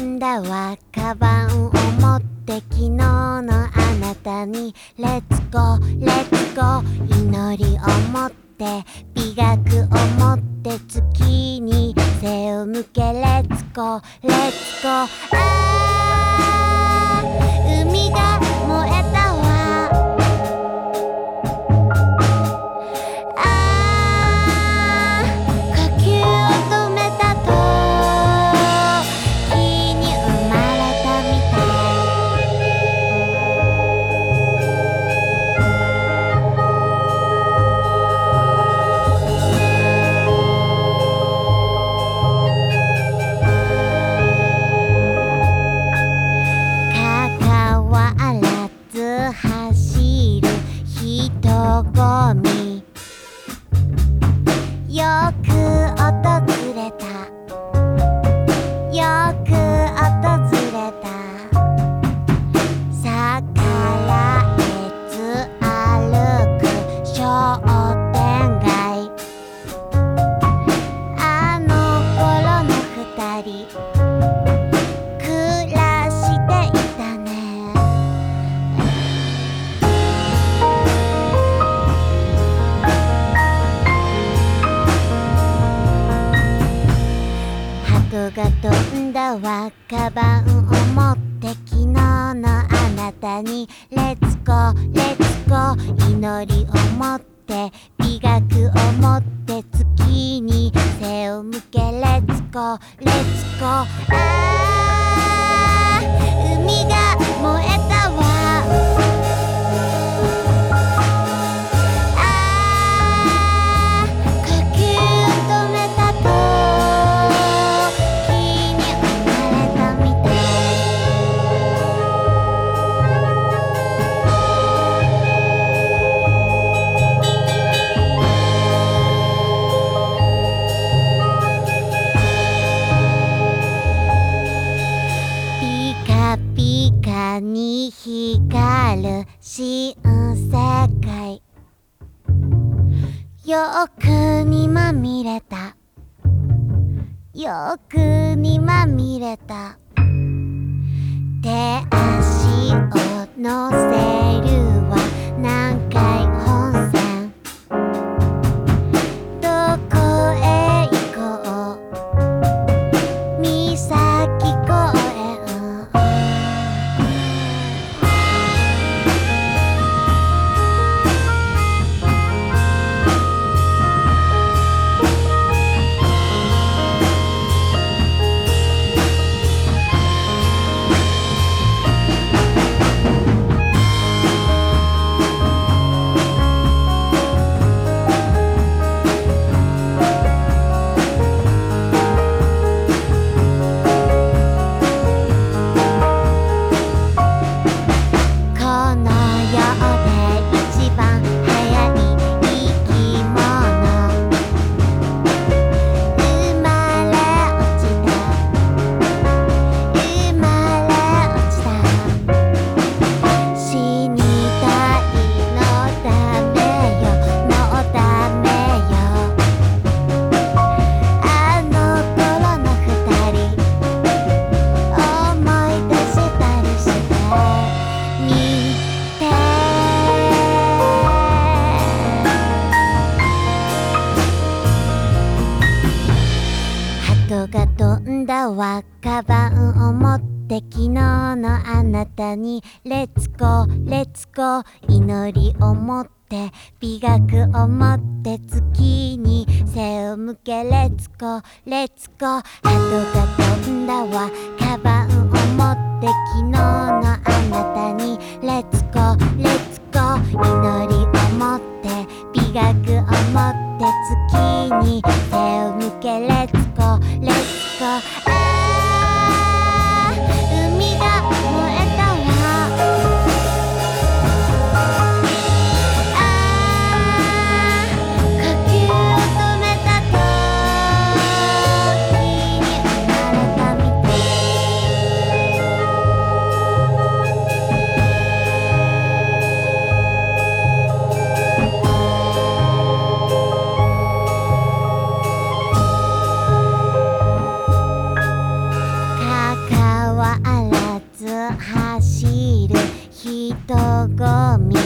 んだわカバンを持って昨日のあなたにレッツゴーレッツゴー祈りを持って美学を持って人混みが飛んだわカバンを持って昨日のあなたに Let's go Let's go 祈りを持って美学を持って月に背を向け Let's go Let's goに光る新世界。よくにまみれた。よくにまみれた。手足を乗せる。カバンを持って昨日のあなたに。 Let's go Let's go 祈りを持って美学を持って月に背を向け。 Let's go Let's go 鳩が飛んだわ。カバンを持って昨日のあなたに。 Let's go Let's go 祈りを持って美学を持って月に知る人混み。